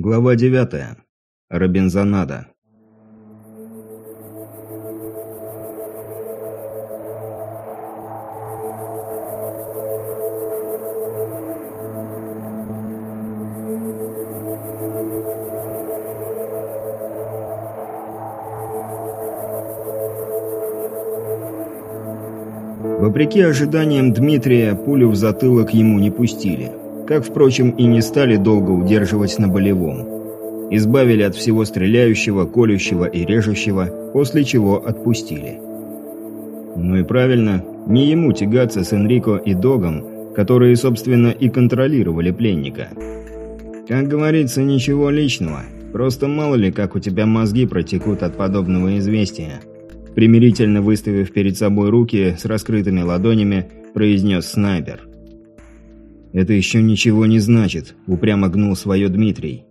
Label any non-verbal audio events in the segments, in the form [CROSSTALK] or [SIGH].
Глава 9. Робинзонада. Вопреки ожиданиям Дмитрия, пулю в затылок ему не пустили. Как, впрочем, и не стали долго удерживать на болевом. Избавили от всего стреляющего, колющего и режущего, после чего отпустили. Ну и правильно, не ему тягаться с Энрико и Догом, которые, собственно, и контролировали пленника. Как говорится, ничего личного, просто мало ли, как у тебя мозги протекут от подобного известия. Примирительно выставив перед собой руки с раскрытыми ладонями, произнес снайпер. «Это еще ничего не значит», – упрямо гнул свое Дмитрий.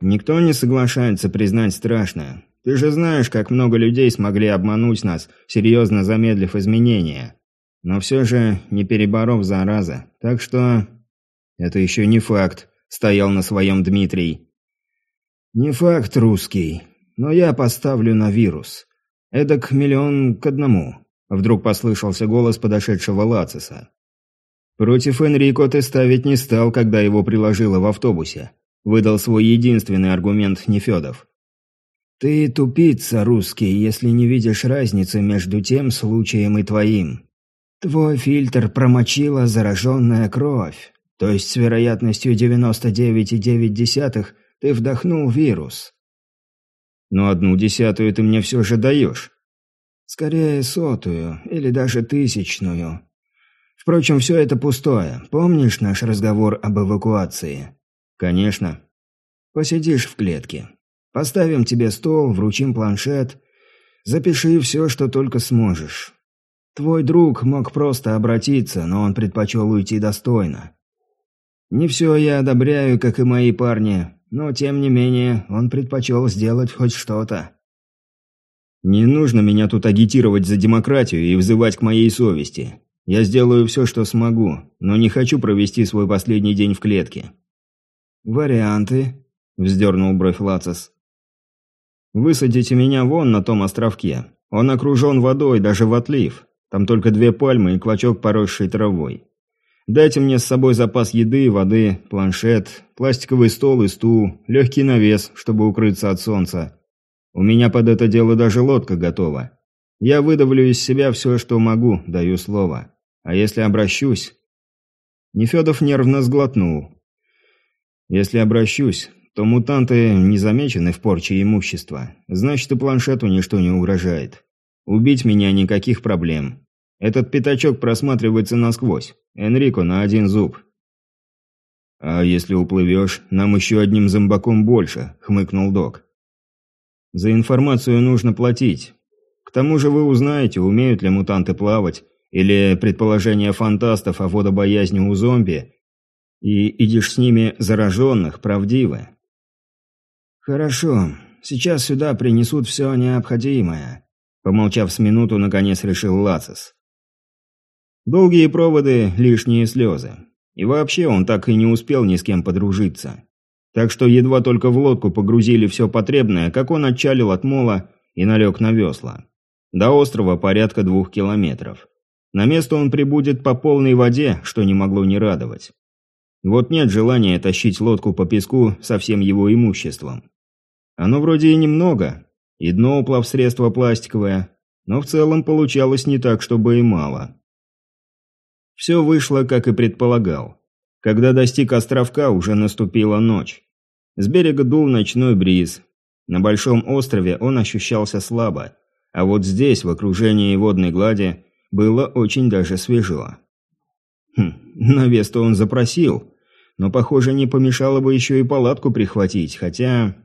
«Никто не соглашается признать страшное. Ты же знаешь, как много людей смогли обмануть нас, серьезно замедлив изменения. Но все же не переборов зараза. Так что...» «Это еще не факт», – стоял на своем Дмитрий. «Не факт русский, но я поставлю на вирус. Эдак миллион к одному», – вдруг послышался голос подошедшего Лациса. Против Энрико ты ставить не стал, когда его приложило в автобусе. Выдал свой единственный аргумент Нефедов. Ты тупица, русский, если не видишь разницы между тем случаем и твоим. Твой фильтр промочила зараженная кровь. То есть с вероятностью 99,9 ты вдохнул вирус. Но одну десятую ты мне все же даешь. Скорее сотую, или даже тысячную. Впрочем, все это пустое. Помнишь наш разговор об эвакуации? Конечно. Посидишь в клетке. Поставим тебе стол, вручим планшет. Запиши все, что только сможешь. Твой друг мог просто обратиться, но он предпочел уйти достойно. Не все я одобряю, как и мои парни, но тем не менее он предпочел сделать хоть что-то. Не нужно меня тут агитировать за демократию и взывать к моей совести. Я сделаю все, что смогу, но не хочу провести свой последний день в клетке». «Варианты?» – вздернул бровь Лацис. «Высадите меня вон на том островке. Он окружен водой, даже в отлив. Там только две пальмы и клочок поросшей травой. Дайте мне с собой запас еды, воды, планшет, пластиковый стол и стул, легкий навес, чтобы укрыться от солнца. У меня под это дело даже лодка готова. Я выдавлю из себя все, что могу, даю слово. А если обращусь...» Нефедов нервно сглотнул. «Если обращусь, то мутанты не замечены в порче имущества. Значит, и планшету ничто не угрожает. Убить меня никаких проблем. Этот пятачок просматривается насквозь. Энрико на один зуб». «А если уплывешь, нам еще одним зомбаком больше», — хмыкнул док. «За информацию нужно платить. К тому же вы узнаете, умеют ли мутанты плавать, или предположения фантастов о водобоязни у зомби, и идешь с ними зараженных, правдивы. «Хорошо, сейчас сюда принесут все необходимое», помолчав с минуту, наконец решил Лацис. Долгие проводы, лишние слезы. И вообще он так и не успел ни с кем подружиться. Так что едва только в лодку погрузили все потребное, как он отчалил от мола и налег на весла. До острова порядка двух километров. На место он прибудет по полной воде, что не могло не радовать. Вот нет желания тащить лодку по песку со всем его имуществом. Оно вроде и немного, и дно уплав средство пластиковое, но в целом получалось не так, чтобы и мало. Все вышло, как и предполагал. Когда достиг островка, уже наступила ночь. С берега дул ночной бриз. На большом острове он ощущался слабо, а вот здесь, в окружении водной глади, было очень даже свежо. Хм, навес-то он запросил, но, похоже, не помешало бы еще и палатку прихватить, хотя...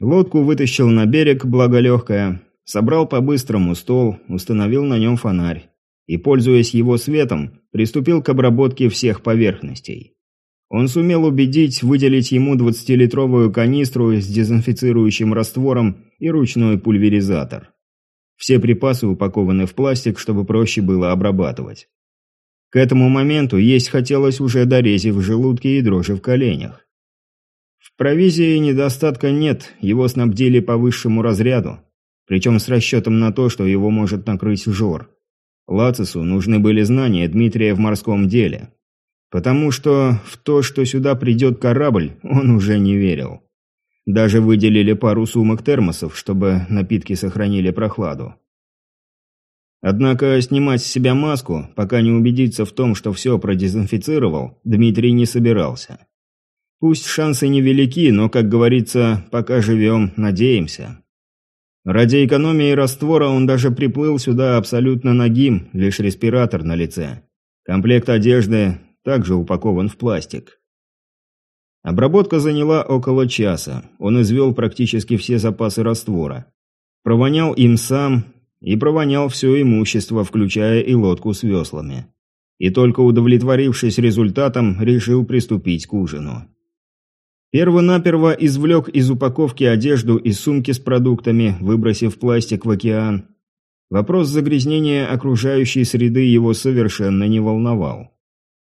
Лодку вытащил на берег, благо легкая, собрал по-быстрому стол, установил на нем фонарь и, пользуясь его светом, приступил к обработке всех поверхностей. Он сумел убедить выделить ему 20-литровую канистру с дезинфицирующим раствором и ручной пульверизатор. Все припасы упакованы в пластик, чтобы проще было обрабатывать. К этому моменту есть хотелось уже до рези в желудке и дрожи в коленях. провизии недостатка нет, его снабдили по высшему разряду, причем с расчетом на то, что его может накрыть жор. Лацису нужны были знания Дмитрия в морском деле. Потому что в то, что сюда придет корабль, он уже не верил. Даже выделили пару сумок термосов, чтобы напитки сохранили прохладу. Однако снимать с себя маску, пока не убедиться в том, что все продезинфицировал, Дмитрий не собирался. Пусть шансы невелики, но, как говорится, пока живем, надеемся. Ради экономии раствора он даже приплыл сюда абсолютно нагим, лишь респиратор на лице. Комплект одежды также упакован в пластик. Обработка заняла около часа. Он извел практически все запасы раствора. Провонял им сам и провонял все имущество, включая и лодку с веслами. И только удовлетворившись результатом, решил приступить к ужину. Первонаперво извлек из упаковки одежду и сумки с продуктами, выбросив пластик в океан. Вопрос загрязнения окружающей среды его совершенно не волновал.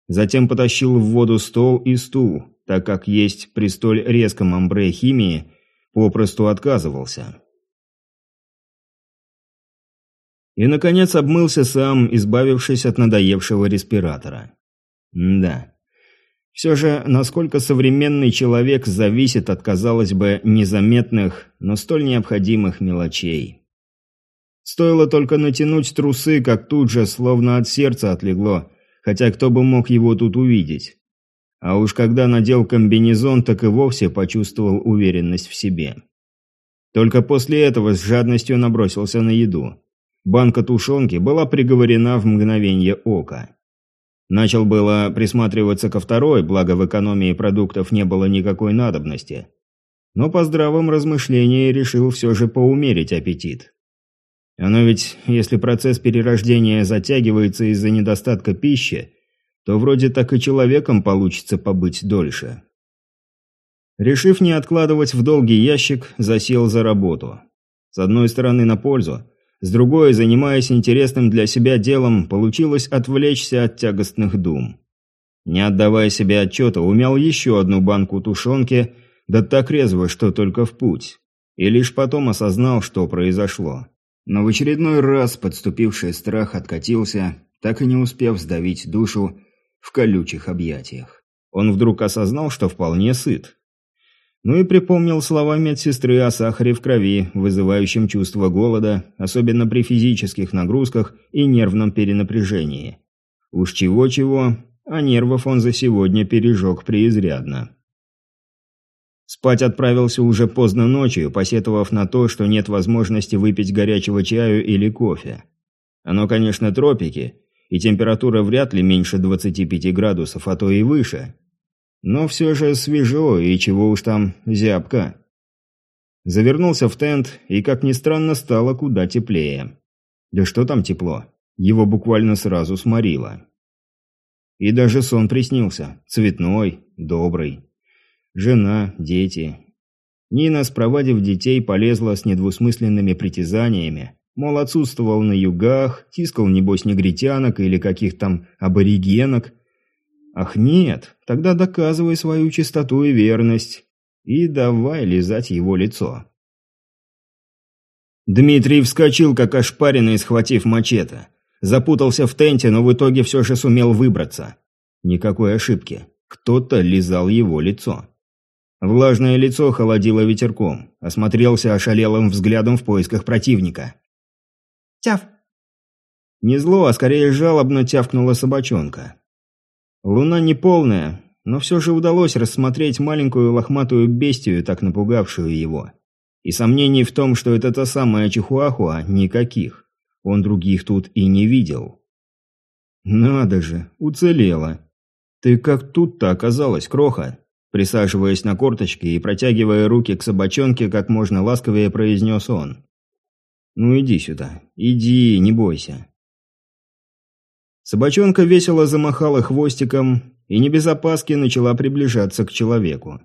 Затем потащил в воду стол и стул, так как есть при столь резком амбре химии попросту отказывался. И, наконец, обмылся сам, избавившись от надоевшего респиратора. Да. Все же, насколько современный человек зависит от, казалось бы, незаметных, но столь необходимых мелочей. Стоило только натянуть трусы, как тут же, словно от сердца отлегло, хотя кто бы мог его тут увидеть. А уж когда надел комбинезон, так и вовсе почувствовал уверенность в себе. Только после этого с жадностью набросился на еду. Банка тушенки была приговорена в мгновение ока. Начал было присматриваться ко второй, благо в экономии продуктов не было никакой надобности. Но по здравом размышлении решил все же поумерить аппетит. Оно ведь, если процесс перерождения затягивается из-за недостатка пищи, то вроде так и человеком получится побыть дольше. Решив не откладывать в долгий ящик, засел за работу. С одной стороны на пользу, с другой, занимаясь интересным для себя делом, получилось отвлечься от тягостных дум. Не отдавая себе отчета, умял еще одну банку тушенки, да так резво, что только в путь. И лишь потом осознал, что произошло. Но в очередной раз подступивший страх откатился, так и не успев сдавить душу в колючих объятиях. Он вдруг осознал, что вполне сыт. Ну и припомнил слова медсестры о сахаре в крови, вызывающем чувство голода, особенно при физических нагрузках и нервном перенапряжении. Уж чего-чего, а нервов он за сегодня пережег преизрядно. Спать отправился уже поздно ночью, посетовав на то, что нет возможности выпить горячего чаю или кофе. Оно, конечно, тропики, и температура вряд ли меньше 25 градусов, а то и выше. Но все же свежо, и чего уж там, зябко. Завернулся в тент, и, как ни странно, стало куда теплее. Да что там тепло? Его буквально сразу сморило. И даже сон приснился. Цветной, добрый. Жена, дети. Нина, спровадив детей, полезла с недвусмысленными притязаниями, Мол, отсутствовал на югах, тискал, небось, негритянок или каких там аборигенок. Ах нет, тогда доказывай свою чистоту и верность. И давай лизать его лицо. Дмитрий вскочил, как ошпаренный, схватив мачете. Запутался в тенте, но в итоге все же сумел выбраться. Никакой ошибки. Кто-то лизал его лицо. Влажное лицо холодило ветерком. Осмотрелся ошалелым взглядом в поисках противника. Тяв!» Не зло, а скорее жалобно тявкнула собачонка. Луна не полная, но все же удалось рассмотреть маленькую лохматую бестию, так напугавшую его. И сомнений в том, что это та самая Чихуахуа, никаких. Он других тут и не видел. «Надо же, уцелела. Ты как тут-то оказалась, Кроха?» Присаживаясь на корточки и протягивая руки к собачонке, как можно ласковее произнес он. «Ну иди сюда. Иди, не бойся». Собачонка весело замахала хвостиком и не без опаски начала приближаться к человеку.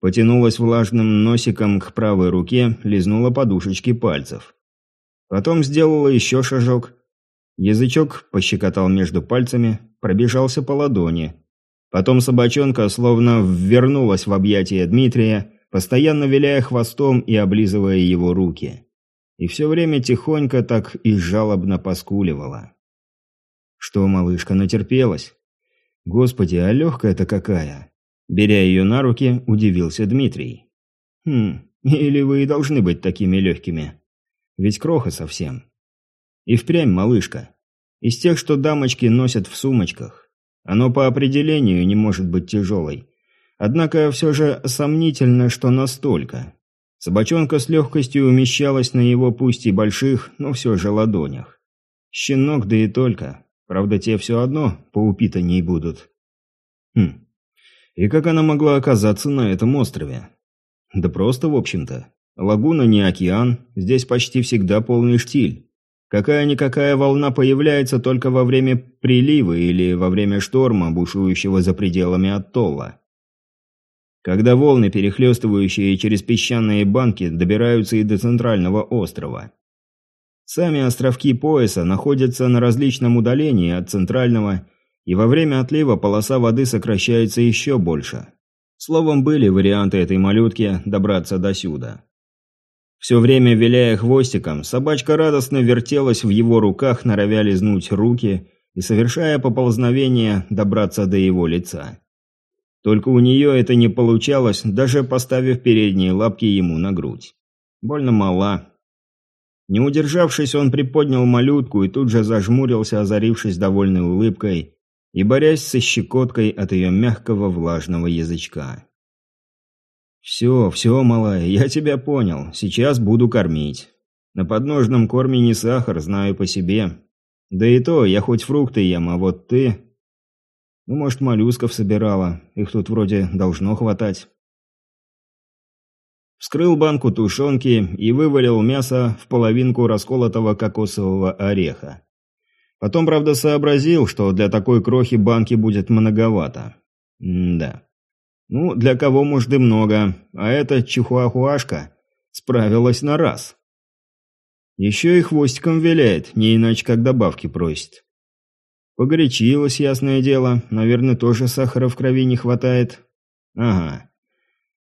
Потянулась влажным носиком к правой руке, лизнула подушечки пальцев. Потом сделала еще шажок. Язычок пощекотал между пальцами, пробежался по ладони. Потом собачонка словно ввернулась в объятия Дмитрия, постоянно виляя хвостом и облизывая его руки. И все время тихонько так и жалобно поскуливала. Что, малышка, натерпелась? Господи, а легкая-то какая! Беря ее на руки, удивился Дмитрий. Хм, или вы и должны быть такими легкими. Ведь кроха совсем. И впрямь малышка. Из тех, что дамочки носят в сумочках. Оно по определению не может быть тяжелой. Однако все же сомнительно, что настолько. Собачонка с легкостью умещалась на его пусть и больших, но все же ладонях. Щенок, да и только. Правда, те все одно поупитанней будут. Хм. И как она могла оказаться на этом острове? Да просто, в общем-то. Лагуна не океан, здесь почти всегда полный штиль. Какая-никакая волна появляется только во время прилива или во время шторма, бушующего за пределами атолла. Когда волны, перехлестывающие через песчаные банки, добираются и до центрального острова. Сами островки пояса находятся на различном удалении от центрального, и во время отлива полоса воды сокращается еще больше. Словом, были варианты этой малютки добраться до сюда. Все время виляя хвостиком, собачка радостно вертелась в его руках, норовя лизнуть руки и совершая поползновение добраться до его лица. Только у нее это не получалось, даже поставив передние лапки ему на грудь. Больно мала, не удержавшись, он приподнял малютку и тут же зажмурился, озарившись довольной улыбкой и борясь со щекоткой от ее мягкого влажного язычка. «Все, все, малая, я тебя понял. Сейчас буду кормить. На подножном корме не сахар, знаю по себе. Да и то, я хоть фрукты ем, а вот ты...» «Ну, может, моллюсков собирала. Их тут вроде должно хватать». Вскрыл банку тушенки и вывалил мясо в половинку расколотого кокосового ореха. Потом, правда, сообразил, что для такой крохи банки будет многовато. М да. Ну, для кого может много, а эта чихуахуашка справилась на раз. Еще и хвостиком виляет, не иначе как добавки просит. Погорячилась, ясное дело, наверное, тоже сахара в крови не хватает. Ага.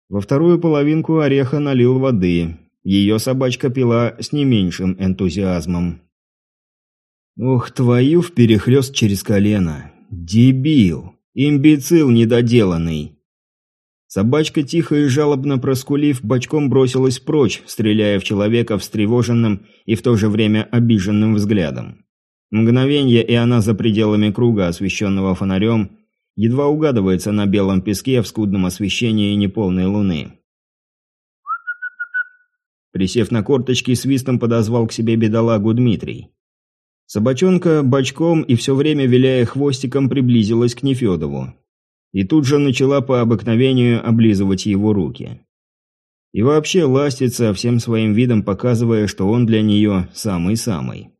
Во вторую половинку ореха налил воды. Ее собачка пила с не меньшим энтузиазмом. «Ух, твою вперехлёст через колено! Дебил! Имбецил недоделанный!» Собачка, тихо и жалобно проскулив, бочком бросилась прочь, стреляя в человека встревоженным и в то же время обиженным взглядом. Мгновенье, и она за пределами круга, освещенного фонарем, едва угадывается на белом песке в скудном освещении неполной луны. Присев на корточки, свистом подозвал к себе бедолагу Дмитрий. Собачонка бочком и все время виляя хвостиком приблизилась к Нефедову. И тут же начала по обыкновению облизывать его руки. И вообще ластится, всем своим видом показывая, что он для нее самый-самый.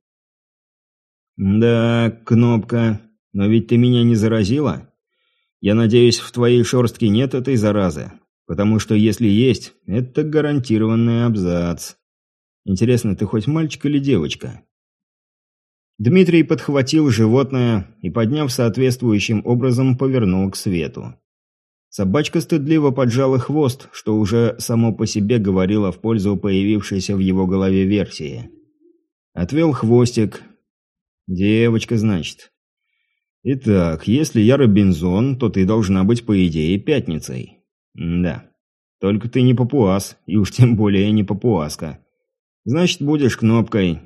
«Да, Кнопка, но ведь ты меня не заразила?» Я надеюсь, в твоей шорстке нет этой заразы, потому что если есть, это гарантированный абзац. Интересно, ты хоть мальчик или девочка?» Дмитрий подхватил животное и, подняв соответствующим образом, повернул к свету. Собачка стыдливо поджала хвост, что уже само по себе говорило в пользу появившейся в его голове версии. Отвел хвостик. «Девочка, значит. Итак, если я Робинзон, то ты должна быть, по идее, пятницей. М да. Только ты не папуас, и уж тем более не папуаска. Значит, будешь кнопкой.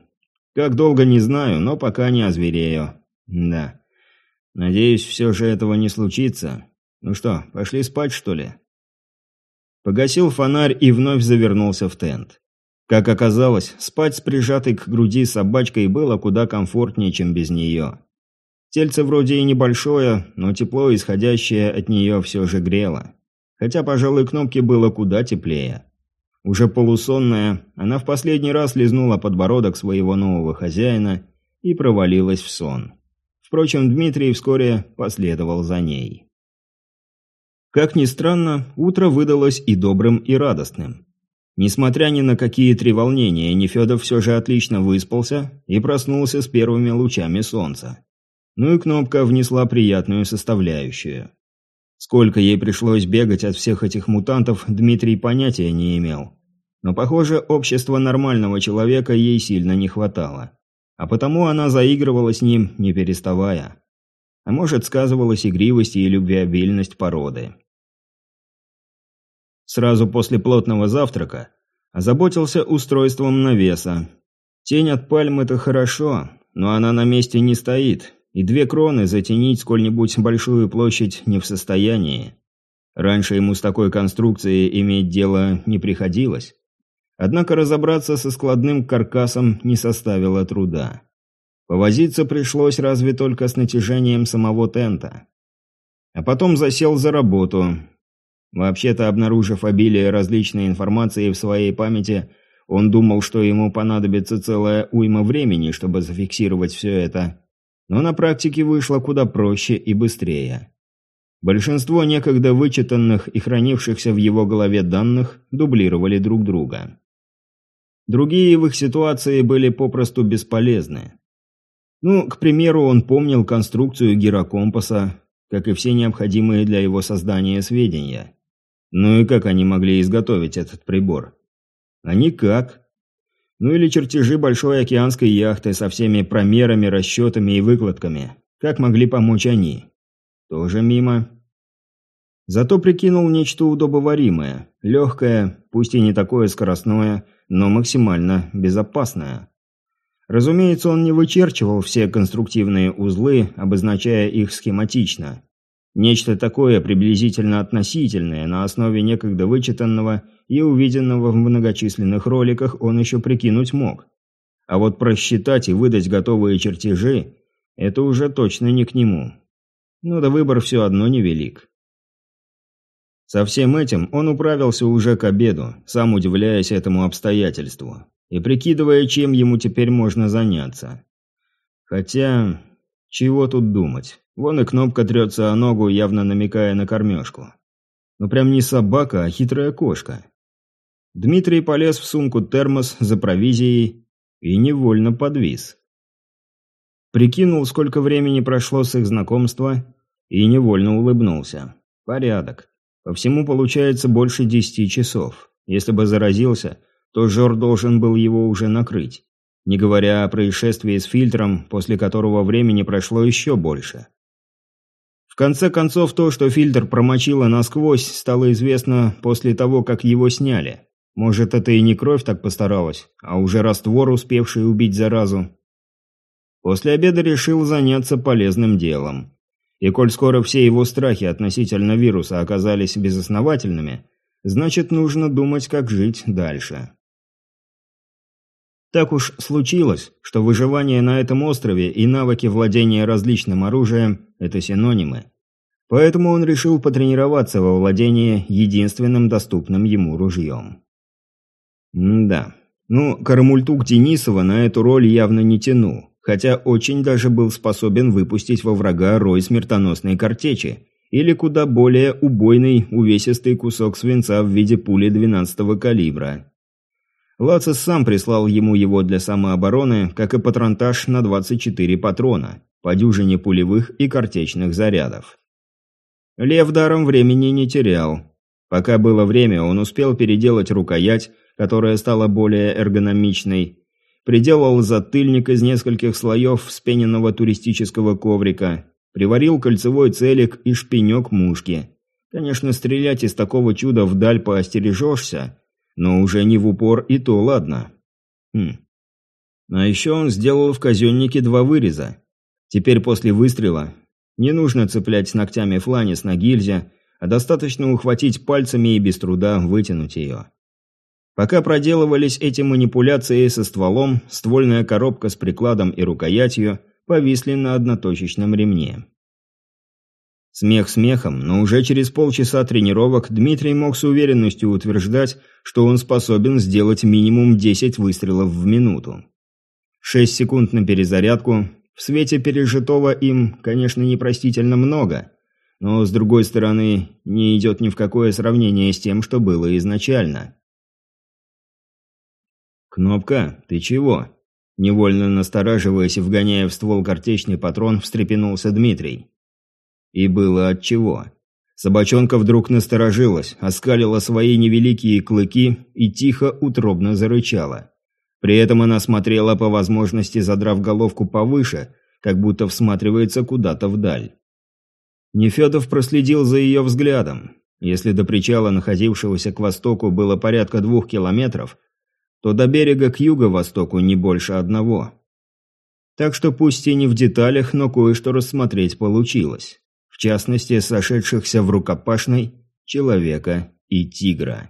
Как долго, не знаю, но пока не озверею. Да. Надеюсь, все же этого не случится. Ну что, пошли спать, что ли? Погасил фонарь и вновь завернулся в тент. Как оказалось, спать с прижатой к груди собачкой было куда комфортнее, чем без нее. Тельце вроде и небольшое, но тепло, исходящее от нее, все же грело. Хотя, пожалуй, кнопки было куда теплее. Уже полусонная, она в последний раз лизнула подбородок своего нового хозяина и провалилась в сон. Впрочем, Дмитрий вскоре последовал за ней. Как ни странно, утро выдалось и добрым, и радостным. Несмотря ни на какие треволнения, Нефедов все же отлично выспался и проснулся с первыми лучами солнца. Ну и кнопка внесла приятную составляющую. Сколько ей пришлось бегать от всех этих мутантов, Дмитрий понятия не имел. Но, похоже, общества нормального человека ей сильно не хватало. А потому она заигрывала с ним, не переставая. А может, сказывалась игривость и любвеобильность породы. Сразу после плотного завтрака озаботился устройством навеса. Тень от пальм – это хорошо, но она на месте не стоит, и две кроны затенить сколь-нибудь большую площадь не в состоянии. Раньше ему с такой конструкцией иметь дело не приходилось. Однако разобраться со складным каркасом не составило труда. Повозиться пришлось разве только с натяжением самого тента. А потом засел за работу. Вообще-то, обнаружив обилие различной информации в своей памяти, он думал, что ему понадобится целая уйма времени, чтобы зафиксировать все это но на практике вышло куда проще и быстрее. Большинство некогда вычитанных и хранившихся в его голове данных дублировали друг друга. Другие в их ситуации были попросту бесполезны. Ну, к примеру, он помнил конструкцию гирокомпаса, как и все необходимые для его создания сведения. Ну и как они могли изготовить этот прибор? А никак. Ну или чертежи большой океанской яхты со всеми промерами, расчетами и выкладками. Как могли помочь они? Тоже мимо. Зато прикинул нечто удобоваримое, легкое, пусть и не такое скоростное, но максимально безопасное. Разумеется, он не вычерчивал все конструктивные узлы, обозначая их схематично. Нечто такое приблизительно относительное, на основе некогда вычитанного и увиденного в многочисленных роликах он еще прикинуть мог. А вот просчитать и выдать готовые чертежи – это уже точно не к нему. Ну да выбор все одно невелик. Со всем этим он управился уже к обеду, сам удивляясь этому обстоятельству, и прикидывая, чем ему теперь можно заняться. Хотя, чего тут думать? Вон и кнопка трется о ногу, явно намекая на кормежку. Ну прям не собака, а хитрая кошка. Дмитрий полез в сумку термос за провизией и невольно подвис. Прикинул, сколько времени прошло с их знакомства, и невольно улыбнулся. Порядок. По всему получается больше десяти часов. Если бы заразился, то Жор должен был его уже накрыть не говоря о происшествии с фильтром, после которого времени прошло еще больше. Конце концов, то, что фильтр промочило насквозь, стало известно после того, как его сняли. Может, это и не кровь так постаралась, а уже раствор, успевший убить заразу. После обеда решил заняться полезным делом. И коль скоро все его страхи относительно вируса оказались безосновательными, значит, нужно думать, как жить дальше. Так уж случилось, что выживание на этом острове и навыки владения различным оружием – это синонимы. Поэтому он решил потренироваться во владении единственным доступным ему ружьем. Да. Ну, Карамультук Денисова на эту роль явно не тянул, хотя очень даже был способен выпустить во врага рой смертоносной картечи или куда более убойный увесистый кусок свинца в виде пули 12-го калибра. Лацис сам прислал ему его для самообороны, как и патронтаж на 24 патрона, по дюжине пулевых и картечных зарядов. Лев даром времени не терял. Пока было время, он успел переделать рукоять, которая стала более эргономичной, приделал затыльник из нескольких слоев вспененного туристического коврика, приварил кольцевой целик и шпинек мушки. Конечно, стрелять из такого чуда вдаль поостережешься, но уже не в упор, и то ладно. Хм. А еще он сделал в казеннике два выреза. Теперь после выстрела не нужно цеплять ногтями фланец на гильзе, а достаточно ухватить пальцами и без труда вытянуть ее. Пока проделывались эти манипуляции со стволом, ствольная коробка с прикладом и рукоятью повисли на одноточечном ремне. Смех смехом, но уже через полчаса тренировок Дмитрий мог с уверенностью утверждать, что он способен сделать минимум 10 выстрелов в минуту. 6 секунд на перезарядку. В свете пережитого им, конечно, непростительно много, но, с другой стороны, не идет ни в какое сравнение с тем, что было изначально. «Кнопка, ты чего?» Невольно настораживаясь и вгоняя в ствол картечный патрон, встрепенулся Дмитрий. И было отчего. Собачонка вдруг насторожилась, оскалила свои невеликие клыки и тихо утробно зарычала. При этом она смотрела по возможности, задрав головку повыше, как будто всматривается куда-то вдаль. Нефедов проследил за ее взглядом. Если до причала, находившегося к востоку, было порядка двух километров, то до берега к юго-востоку не больше одного. Так что пусть и не в деталях, но кое-что рассмотреть получилось. Частности, сошедшихся в рукопашной человека и тигра.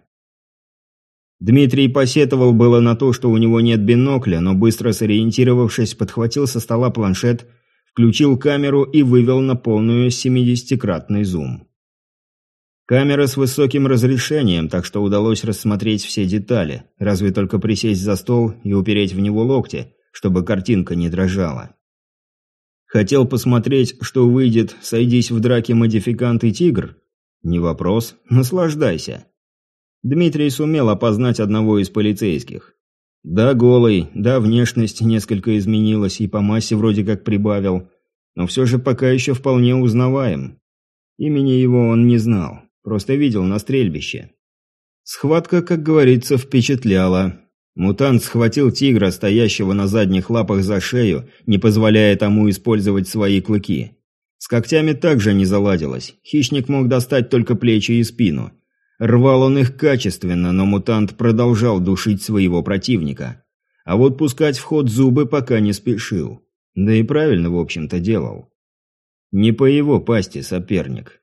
Дмитрий посетовал было на то, что у него нет бинокля, но быстро сориентировавшись, подхватил со стола планшет, включил камеру и вывел на полную 70-кратный зум. Камера с высоким разрешением, так что удалось рассмотреть все детали, разве только присесть за стол и упереть в него локти, чтобы картинка не дрожала. Хотел посмотреть, что выйдет, сойдись в драке модификант и тигр? Не вопрос, наслаждайся. Дмитрий сумел опознать одного из полицейских. Да, голый, да, внешность несколько изменилась и по массе вроде как прибавил, но все же пока еще вполне узнаваем. Имени его он не знал. Просто видел на стрельбище. Схватка, как говорится, впечатляла. Мутант схватил тигра, стоящего на задних лапах за шею, не позволяя тому использовать свои клыки. С когтями также не заладилось. Хищник мог достать только плечи и спину. Рвал он их качественно, но мутант продолжал душить своего противника. А вот пускать в ход зубы пока не спешил. Да и правильно, в общем-то, делал. Не по его пасти соперник.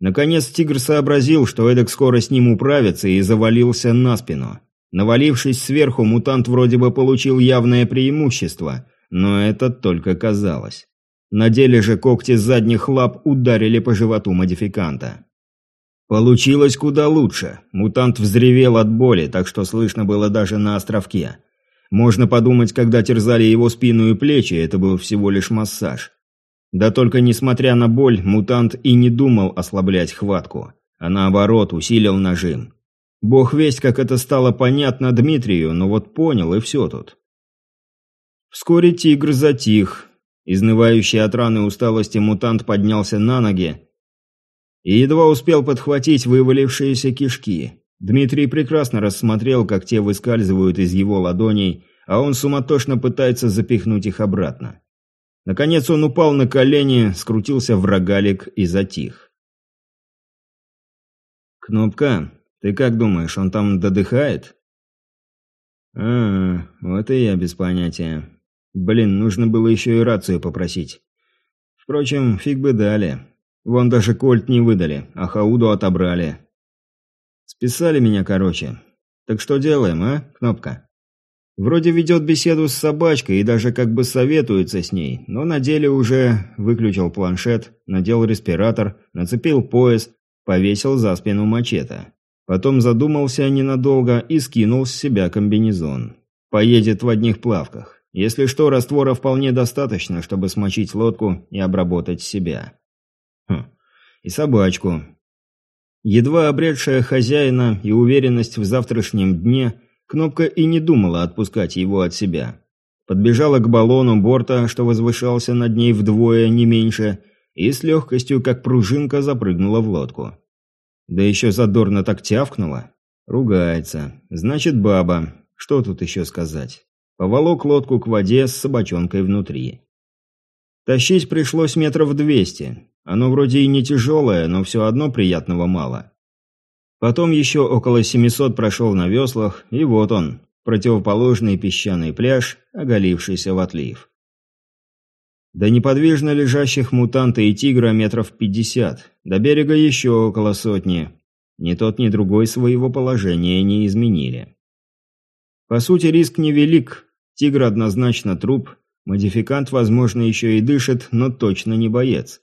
Наконец тигр сообразил, что эдак скоро с ним управится, и завалился на спину. Навалившись сверху, мутант вроде бы получил явное преимущество, но это только казалось. На деле же когти задних лап ударили по животу модификанта. Получилось куда лучше. Мутант взревел от боли, так что слышно было даже на островке. Можно подумать, когда терзали его спину и плечи, это был всего лишь массаж. Да только несмотря на боль, мутант и не думал ослаблять хватку, а наоборот усилил нажим. Бог весть, как это стало понятно Дмитрию, но вот понял и все тут. Вскоре тигр затих. Изнывающий от раны усталости мутант поднялся на ноги и едва успел подхватить вывалившиеся кишки. Дмитрий прекрасно рассмотрел, как те выскальзывают из его ладоней, а он суматошно пытается запихнуть их обратно. Наконец он упал на колени, скрутился в рогалик и затих. «Кнопка, ты как думаешь, он там додыхает?» «А, вот и я без понятия. Блин, нужно было еще и рацию попросить. Впрочем, фиг бы дали. Вон даже кольт не выдали, а хауду отобрали. Списали меня, короче. Так что делаем, а, Кнопка?» Вроде ведет беседу с собачкой и даже как бы советуется с ней, но на деле уже выключил планшет, надел респиратор, нацепил пояс, повесил за спину мачете. Потом задумался ненадолго и скинул с себя комбинезон. Поедет в одних плавках. Если что, раствора вполне достаточно, чтобы смочить лодку и обработать себя. Хм. И собачку. Едва обретшая хозяина и уверенность в завтрашнем дне – Кнопка и не думала отпускать его от себя. Подбежала к баллону борта, что возвышался над ней вдвое, не меньше, и с легкостью, как пружинка, запрыгнула в лодку. Да еще задорно так тявкнула. Ругается. Значит, баба. Что тут еще сказать? Поволок лодку к воде с собачонкой внутри. Тащить пришлось метров двести. Оно вроде и не тяжелое, но все одно приятного мало. Потом еще около 700 прошел на веслах, и вот он, противоположный песчаный пляж, оголившийся в отлив. До неподвижно лежащих мутанта и тигра метров 50, до берега еще около сотни. Ни тот, ни другой своего положения не изменили. По сути, риск невелик. Тигр однозначно труп, модификант, возможно, еще и дышит, но точно не боец.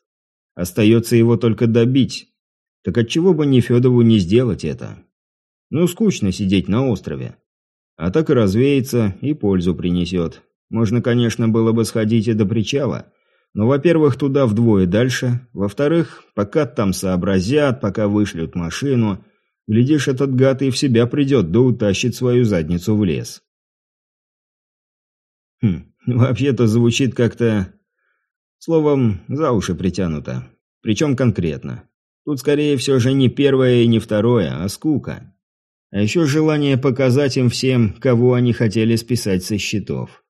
Остается его только добить, так отчего бы не Федову не сделать это? Ну, скучно сидеть на острове. А так и развеется, и пользу принесет. Можно, конечно, было бы сходить и до причала, но, во-первых, туда вдвое дальше, во-вторых, пока там сообразят, пока вышлют машину, глядишь, этот гад и в себя придет, да утащит свою задницу в лес. Хм, вообще-то звучит как-то... Словом, за уши притянуто. Причем конкретно. Тут скорее все же не первое и не второе, а скука. А еще желание показать им всем, кого они хотели списать со счетов.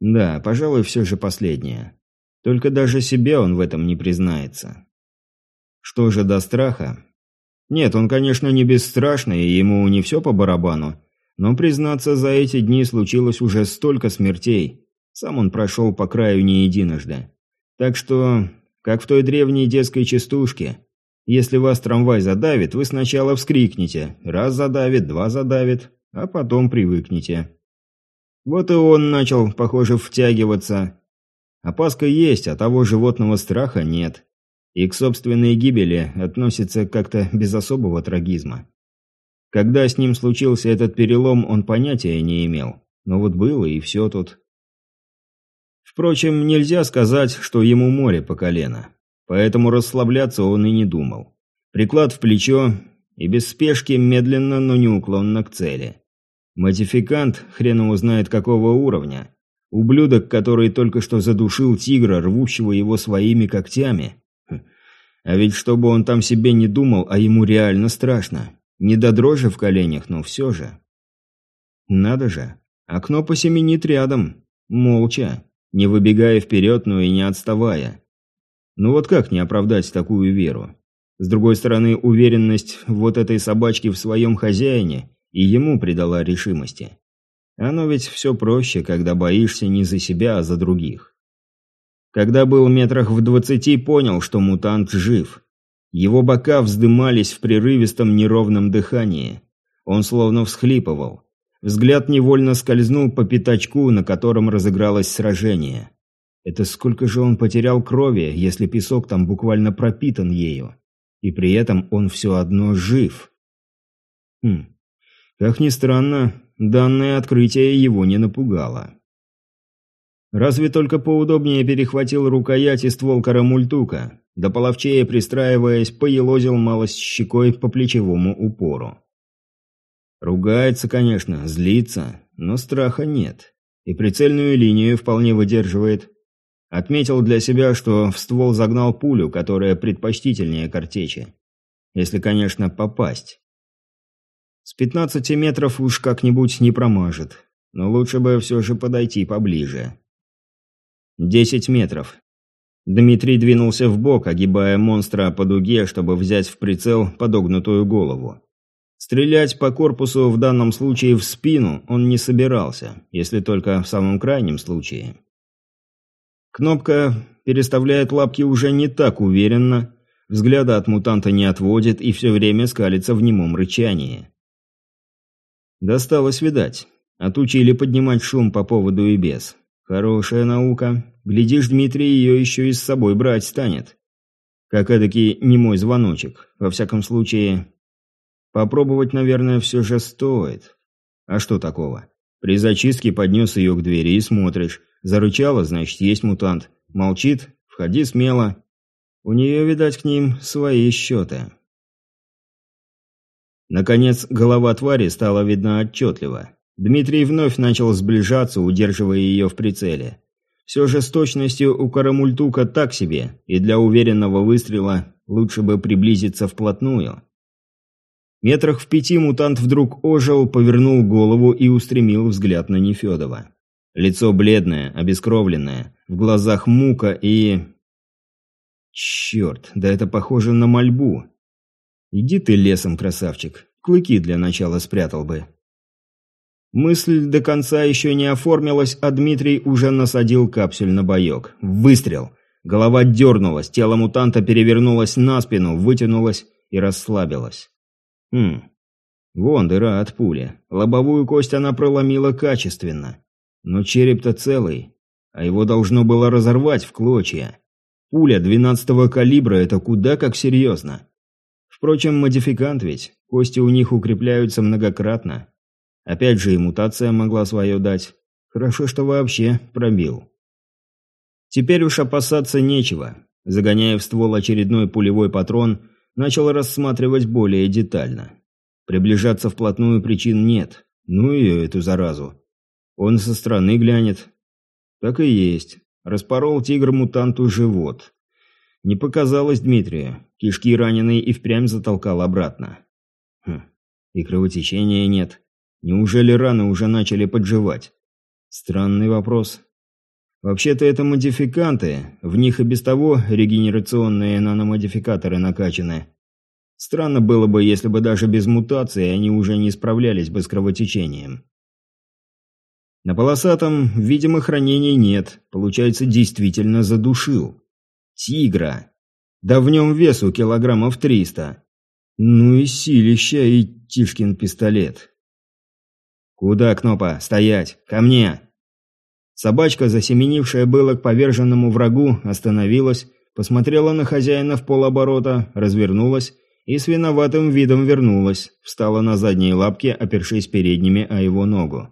Да, пожалуй, все же последнее. Только даже себе он в этом не признается. Что же до страха? Нет, он, конечно, не бесстрашный, и ему не все по барабану. Но, признаться, за эти дни случилось уже столько смертей. Сам он прошел по краю не единожды. Так что, как в той древней детской частушке, если вас трамвай задавит, вы сначала вскрикните. Раз задавит, два задавит, а потом привыкнете. Вот и он начал, похоже, втягиваться. Опаска есть, а того животного страха нет. И к собственной гибели относится как-то без особого трагизма. Когда с ним случился этот перелом, он понятия не имел. Но вот было и все тут. Впрочем, нельзя сказать, что ему море по колено. Поэтому расслабляться он и не думал. Приклад в плечо и без спешки медленно, но неуклонно к цели. Модификант, хрен его знает какого уровня. Ублюдок, который только что задушил тигра, рвущего его своими когтями. Хм. А ведь чтобы он там себе не думал, а ему реально страшно. Не до дрожи в коленях, но все же. Надо же. Окно посеменит рядом. Молча. Не выбегая вперед, но и не отставая. Ну вот как не оправдать такую веру? С другой стороны, уверенность вот этой собачки в своем хозяине и ему придала решимости. Оно ведь все проще, когда боишься не за себя, а за других. Когда был метрах в двадцати, понял, что мутант жив. Его бока вздымались в прерывистом неровном дыхании. Он словно всхлипывал. Взгляд невольно скользнул по пятачку, на котором разыгралось сражение. Это сколько же он потерял крови, если песок там буквально пропитан ею. И при этом он все одно жив. Хм. Как ни странно, данное открытие его не напугало. Разве только поудобнее перехватил рукоять и ствол карамультука, да половчее пристраиваясь, поелозил малость щекой по плечевому упору. Ругается, конечно, злится, но страха нет. И прицельную линию вполне выдерживает. Отметил для себя, что в ствол загнал пулю, которая предпочтительнее картечи. Если, конечно, попасть. С 15 метров уж как-нибудь не промажет, но лучше бы все же подойти поближе. 10 метров. Дмитрий двинулся в бок, огибая монстра по дуге, чтобы взять в прицел подогнутую голову. Стрелять по корпусу в данном случае в спину он не собирался, если только в самом крайнем случае. Кнопка переставляет лапки уже не так уверенно, взгляда от мутанта не отводит и все время скалится в немом рычании. Досталось, видать. Отучили поднимать шум по поводу и без. Хорошая наука. Глядишь, Дмитрий ее еще и с собой брать станет. Как эдакий немой звоночек. Во всяком случае, попробовать, наверное, все же стоит. А что такого? При зачистке поднес ее к двери и смотришь. Зарычала, значит, есть мутант. Молчит, входи смело. У нее, видать, к ним свои счеты. Наконец, голова твари стала видна отчетливо. Дмитрий вновь начал сближаться, удерживая ее в прицеле. Все же с точностью у Карамультука так себе, и для уверенного выстрела лучше бы приблизиться вплотную. Метрах в пяти мутант вдруг ожил, повернул голову и устремил взгляд на Нефедова. Лицо бледное, обескровленное, в глазах мука и... Черт, да это похоже на мольбу. Иди ты лесом, красавчик. Клыки для начала спрятал бы. Мысль до конца еще не оформилась, а Дмитрий уже насадил капсюль на боек. Выстрел. Голова дернулась, тело мутанта перевернулось на спину, вытянулось и расслабилось. Хм. Вон дыра от пули. Лобовую кость она проломила качественно. Но череп-то целый, а его должно было разорвать в клочья. Пуля двенадцатого калибра – это куда как серьезно. Впрочем, модификант ведь, кости у них укрепляются многократно. Опять же и мутация могла свое дать. Хорошо, что вообще пробил. Теперь уж опасаться нечего. Загоняя в ствол очередной пулевой патрон, начал рассматривать более детально. Приближаться вплотную причин нет. Ну и эту заразу. Он со стороны глянет. Так и есть. Распорол тигр мутанту живот. Не показалось Дмитрию. Кишки раненый и впрямь затолкал обратно. Хм, и кровотечения нет. Неужели раны уже начали подживать? Странный вопрос. Вообще-то это модификанты, в них и без того регенерационные наномодификаторы накачаны. Странно было бы, если бы даже без мутации они уже не справлялись бы с кровотечением. На полосатом видимых ранений нет, получается, действительно задушил. Тигра. Да в нем весу килограммов триста. Ну и силища, и Тишкин пистолет. «Куда, Кнопа? Стоять! Ко мне!» Собачка, засеменившая было к поверженному врагу, остановилась, посмотрела на хозяина в полоборота, развернулась и с виноватым видом вернулась, встала на задние лапки, опершись передними о его ногу.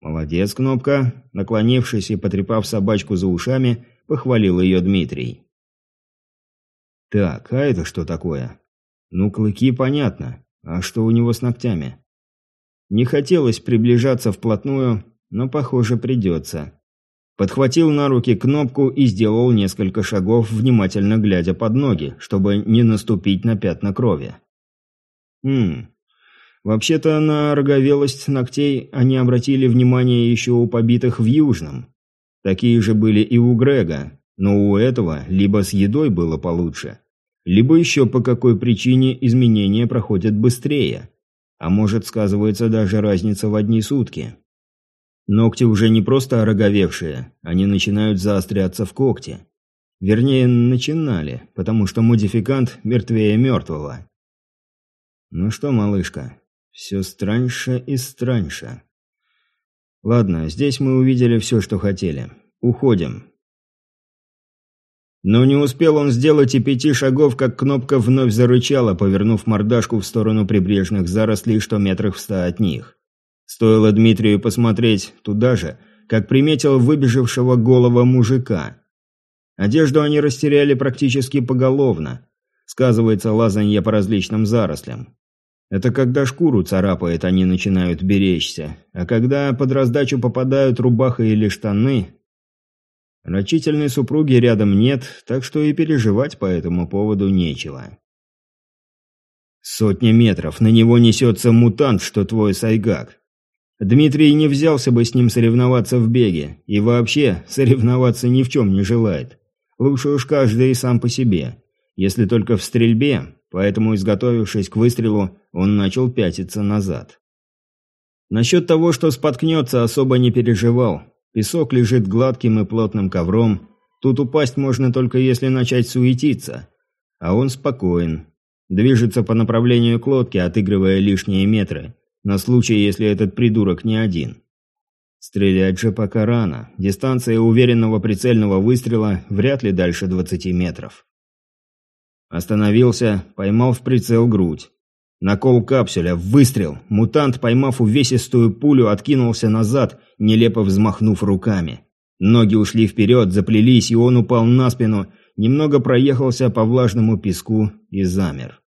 «Молодец, Кнопка!» Наклонившись и потрепав собачку за ушами, похвалил ее Дмитрий. «Так, а это что такое?» «Ну, клыки понятно. А что у него с ногтями?» Не хотелось приближаться вплотную, но, похоже, придется. Подхватил на руки кнопку и сделал несколько шагов, внимательно глядя под ноги, чтобы не наступить на пятна крови. Хм. Вообще-то на роговелость ногтей они обратили внимание еще у побитых в Южном. Такие же были и у Грега, но у этого либо с едой было получше, либо еще по какой причине изменения проходят быстрее. А может, сказывается даже разница в одни сутки. Ногти уже не просто ороговевшие, они начинают заостряться в когти. Вернее, начинали, потому что модификант мертвее мертвого. Ну что, малышка, все страньше и страньше. Ладно, здесь мы увидели все, что хотели. Уходим. Но не успел он сделать и пяти шагов, как кнопка вновь зарычала, повернув мордашку в сторону прибрежных зарослей, что метрах в ста от них. Стоило Дмитрию посмотреть туда же, как приметил выбежавшего голого мужика. Одежду они растеряли практически поголовно. Сказывается лазанье по различным зарослям. Это когда шкуру царапает, они начинают беречься. А когда под раздачу попадают рубаха или штаны... Рачительной супруги рядом нет, так что и переживать по этому поводу нечего. Сотня метров, на него несется мутант, что твой сайгак. Дмитрий не взялся бы с ним соревноваться в беге, и вообще соревноваться ни в чем не желает. Лучше уж каждый сам по себе. Если только в стрельбе, поэтому, изготовившись к выстрелу, он начал пятиться назад. Насчет того, что споткнется, особо не переживал. Песок лежит гладким и плотным ковром. Тут упасть можно только если начать суетиться. А он спокоен. Движется по направлению к лодке, отыгрывая лишние метры. На случай, если этот придурок не один. Стрелять же пока рано. Дистанция уверенного прицельного выстрела вряд ли дальше 20 метров. Остановился, поймал в прицел грудь. Накол капсуля, выстрел. Мутант, поймав увесистую пулю, откинулся назад, нелепо взмахнув руками. Ноги ушли вперед, заплелись, и он упал на спину, немного проехался по влажному песку и замер.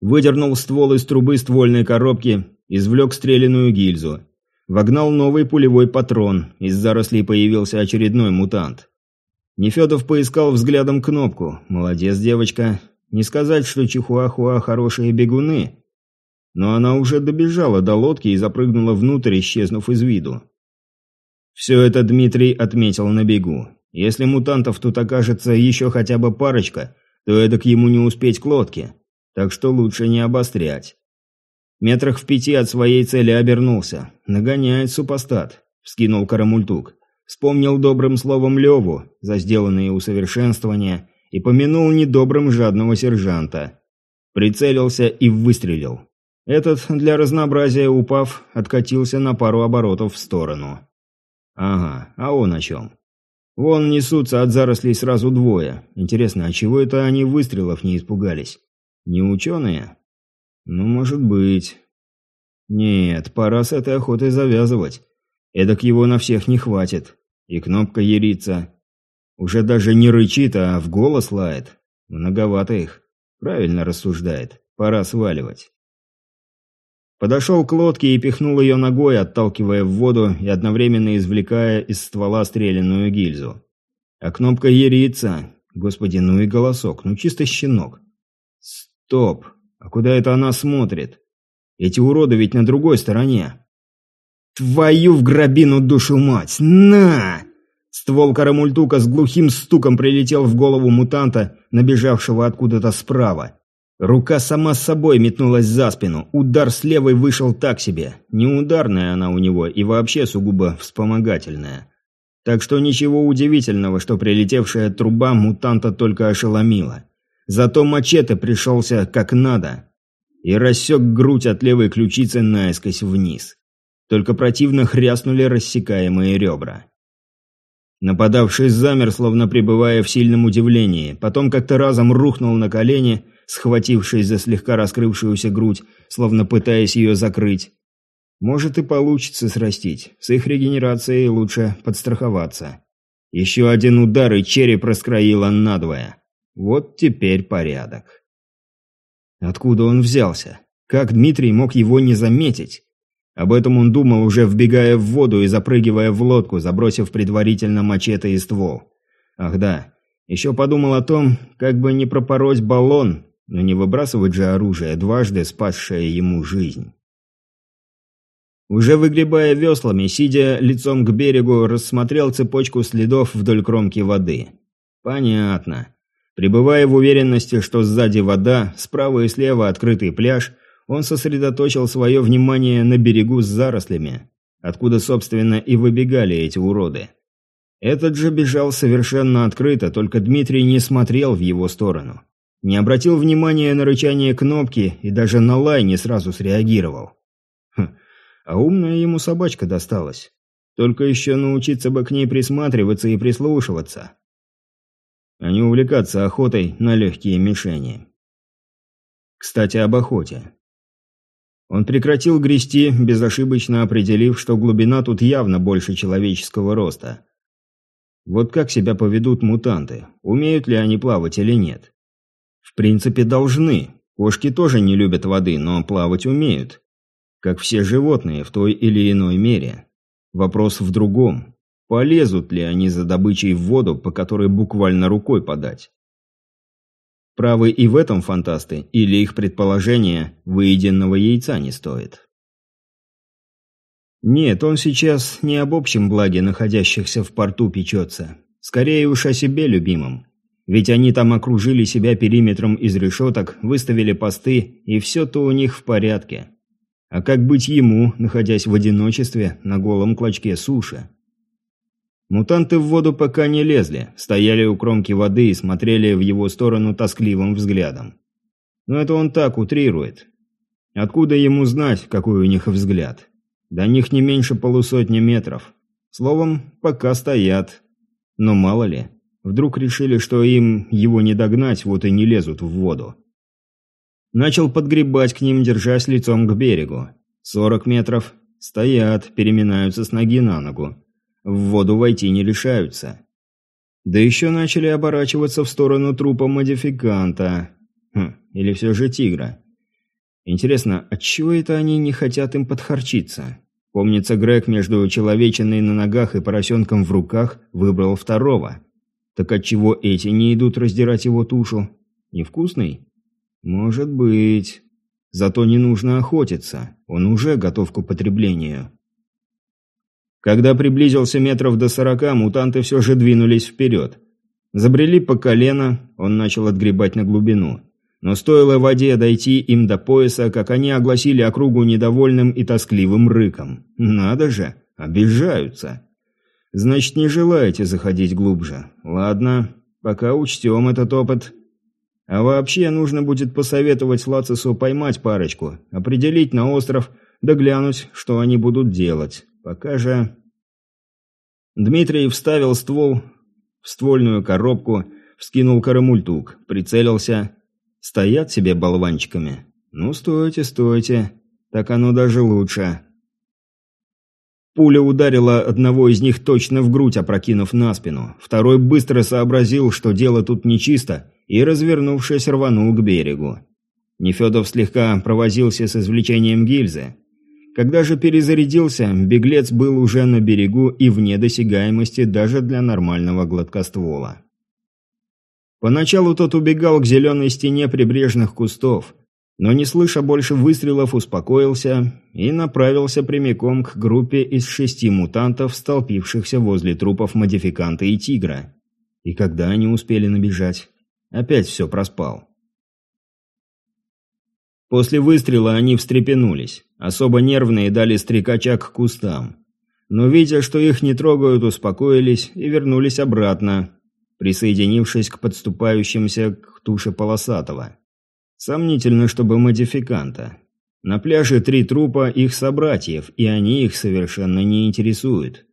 Выдернул ствол из трубы ствольной коробки, извлек стреляную гильзу. Вогнал новый пулевой патрон, из зарослей появился очередной мутант. Нефедов поискал взглядом кнопку. «Молодец, девочка. Не сказать, что Чихуахуа хорошие бегуны». Но она уже добежала до лодки и запрыгнула внутрь, исчезнув из виду. Все это Дмитрий отметил на бегу. Если мутантов тут окажется еще хотя бы парочка, то это к ему не успеть к лодке. Так что лучше не обострять. Метрах в пяти от своей цели обернулся. Нагоняет супостат. Вскинул карамультук. Вспомнил добрым словом Леву за сделанные усовершенствования и помянул недобрым жадного сержанта. Прицелился и выстрелил. Этот, для разнообразия упав, откатился на пару оборотов в сторону. Ага, а он о чем? Вон несутся от зарослей сразу двое. Интересно, а чего это они выстрелов не испугались? Не ученые? Ну, может быть. Нет, пора с этой охотой завязывать. Эдак его на всех не хватит. И кнопка ерится. Уже даже не рычит, а в голос лает. Многовато их. Правильно рассуждает. Пора сваливать. Подошел к лодке и пихнул ее ногой, отталкивая в воду и одновременно извлекая из ствола стрелянную гильзу. А кнопка ерится. Господи, ну и голосок, ну чисто щенок. Стоп, а куда это она смотрит? Эти уроды ведь на другой стороне. Твою в гробину душу мать! На! Ствол карамультука с глухим стуком прилетел в голову мутанта, набежавшего откуда-то справа. Рука сама с собой метнулась за спину. Удар с левой вышел так себе. Неударная она у него и вообще сугубо вспомогательная. Так что ничего удивительного, что прилетевшая труба мутанта только ошеломила. Зато мачете пришелся как надо. И рассек грудь от левой ключицы наискось вниз. Только противно хряснули рассекаемые ребра. Нападавший замер, словно пребывая в сильном удивлении. Потом как-то разом рухнул на колени – схватившись за слегка раскрывшуюся грудь, словно пытаясь ее закрыть. Может и получится срастить. С их регенерацией лучше подстраховаться. Еще один удар, и череп раскроила надвое. Вот теперь порядок. Откуда он взялся? Как Дмитрий мог его не заметить? Об этом он думал, уже вбегая в воду и запрыгивая в лодку, забросив предварительно мачете и ствол. Ах да, еще подумал о том, как бы не пропороть баллон, но не выбрасывать же оружие, дважды спасшее ему жизнь. Уже выгребая веслами, сидя лицом к берегу, рассмотрел цепочку следов вдоль кромки воды. Понятно. Пребывая в уверенности, что сзади вода, справа и слева открытый пляж, он сосредоточил свое внимание на берегу с зарослями, откуда, собственно, и выбегали эти уроды. Этот же бежал совершенно открыто, только Дмитрий не смотрел в его сторону. Не обратил внимания на рычание кнопки и даже на лай не сразу среагировал. Хм, а умная ему собачка досталась. Только еще научиться бы к ней присматриваться и прислушиваться. А не увлекаться охотой на легкие мишени. Кстати, об охоте. Он прекратил грести, безошибочно определив, что глубина тут явно больше человеческого роста. Вот как себя поведут мутанты, умеют ли они плавать или нет. В принципе, должны. Кошки тоже не любят воды, но плавать умеют. Как все животные в той или иной мере. Вопрос в другом. Полезут ли они за добычей в воду, по которой буквально рукой подать? Правы и в этом фантасты, или их предположение выеденного яйца не стоит? Нет, он сейчас не об общем благе находящихся в порту печется. Скорее уж о себе любимом. Ведь они там окружили себя периметром из решеток, выставили посты, и все-то у них в порядке. А как быть ему, находясь в одиночестве на голом клочке суши? Мутанты в воду пока не лезли, стояли у кромки воды и смотрели в его сторону тоскливым взглядом. Но это он так утрирует. Откуда ему знать, какой у них взгляд? До них не меньше полусотни метров. Словом, пока стоят. Но мало ли. Вдруг решили, что им его не догнать, вот и не лезут в воду. Начал подгребать к ним, держась лицом к берегу. Сорок метров. Стоят, переминаются с ноги на ногу. В воду войти не решаются. Да еще начали оборачиваться в сторону трупа модификанта. Хм, или все же тигра. Интересно, отчего это они не хотят им подхарчиться? Помнится, Грег между человечиной на ногах и поросенком в руках выбрал второго. Так отчего эти не идут раздирать его тушу? Невкусный? Может быть. Зато не нужно охотиться. Он уже готов к употреблению. Когда приблизился метров до сорока, мутанты все же двинулись вперед. Забрели по колено, он начал отгребать на глубину. Но стоило воде дойти им до пояса, как они огласили округу недовольным и тоскливым рыком. Надо же, обижаются. Значит, не желаете заходить глубже. Ладно, пока учтем этот опыт. А вообще нужно будет посоветовать Лацису поймать парочку, определить на остров, да глянуть, что они будут делать. Пока же... Дмитрий вставил ствол в ствольную коробку, вскинул карамультук, прицелился. Стоят себе болванчиками. Ну, стойте, стойте. Так оно даже лучше. Пуля ударила одного из них точно в грудь, опрокинув на спину. Второй быстро сообразил, что дело тут нечисто, и, развернувшись, рванул к берегу. Нефедов слегка провозился с извлечением гильзы. Когда же перезарядился, беглец был уже на берегу и вне досягаемости даже для нормального гладкоствола. Поначалу тот убегал к зеленой стене прибрежных кустов, но, не слыша больше выстрелов, успокоился и направился прямиком к группе из шести мутантов, столпившихся возле трупов модификанта и тигра. И когда они успели набежать? Опять все проспал. После выстрела они встрепенулись, особо нервные дали стрекача к кустам. Но, видя, что их не трогают, успокоились и вернулись обратно, присоединившись к подступающимся к туше полосатого. Сомнительно, чтобы модификанта. На пляже три трупа их собратьев, и они их совершенно не интересуют.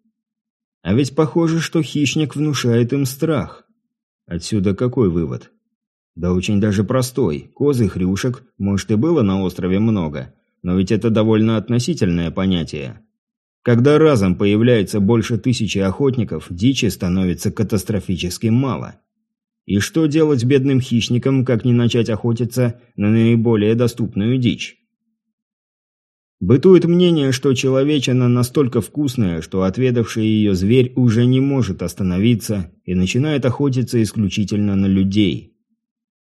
А ведь похоже, что хищник внушает им страх. Отсюда какой вывод? Да очень даже простой. Козы хрюшек, может, и было на острове много, но ведь это довольно относительное понятие. Когда разом появляется больше тысячи охотников, дичи становится катастрофически мало. И что делать бедным хищникам, как не начать охотиться на наиболее доступную дичь? Бытует мнение, что человечина настолько вкусная, что отведавший ее зверь уже не может остановиться и начинает охотиться исключительно на людей.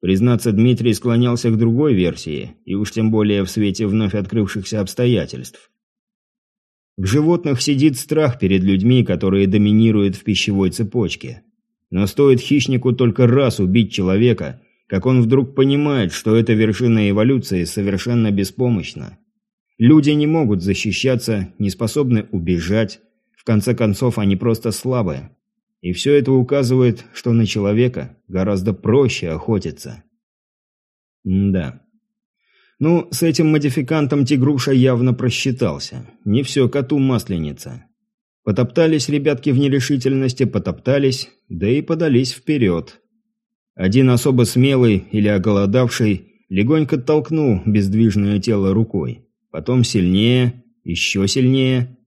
Признаться, Дмитрий склонялся к другой версии, и уж тем более в свете вновь открывшихся обстоятельств. В животных сидит страх перед людьми, которые доминируют в пищевой цепочке. Но стоит хищнику только раз убить человека, как он вдруг понимает, что эта вершина эволюции совершенно беспомощна. Люди не могут защищаться, не способны убежать, в конце концов они просто слабые. И все это указывает, что на человека гораздо проще охотиться. М да. Ну, с этим модификантом Тигруша явно просчитался. Не все коту масленица. Потоптались ребятки в нерешительности, потоптались, да и подались вперед. Один особо смелый или оголодавший легонько толкнул бездвижное тело рукой. Потом сильнее, еще сильнее.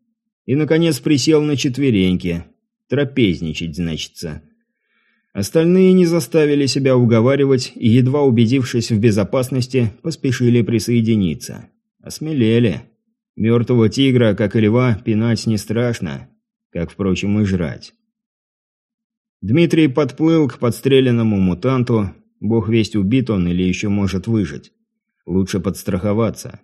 И, наконец, присел на четвереньки. Трапезничать, значится. Остальные не заставили себя уговаривать и, едва убедившись в безопасности, поспешили присоединиться. Осмелели. Мертвого тигра, как и льва, пинать не страшно, как, впрочем, и жрать. Дмитрий подплыл к подстреленному мутанту, бог весть убит он или еще может выжить. Лучше подстраховаться.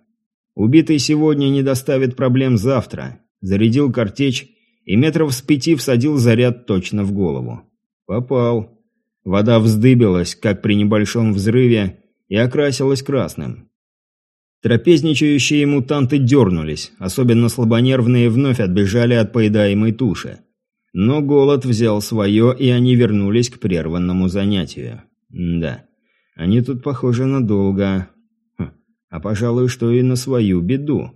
Убитый сегодня не доставит проблем завтра. Зарядил картечь и метров с пяти всадил заряд точно в голову. Попал. Вода вздыбилась, как при небольшом взрыве, и окрасилась красным. Трапезничающие мутанты дернулись, особенно слабонервные вновь отбежали от поедаемой туши. Но голод взял свое, и они вернулись к прерванному занятию. М да, они тут, похоже, надолго. Хм, а пожалуй, что и на свою беду.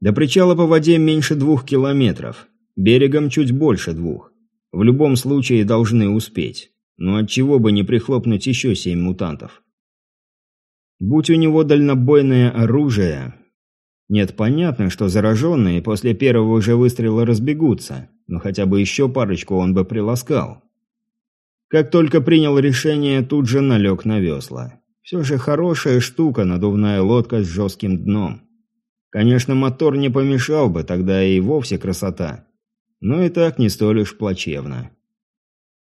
До причала по воде меньше двух километров. Берегом чуть больше двух. В любом случае должны успеть. Но отчего бы не прихлопнуть еще семь мутантов? Будь у него дальнобойное оружие... Нет, понятно, что зараженные после первого же выстрела разбегутся, но хотя бы еще парочку он бы приласкал. Как только принял решение, тут же налег на весла. Все же хорошая штука надувная лодка с жестким дном. Конечно, мотор не помешал бы, тогда и вовсе красота. Но и так не столь уж плачевно.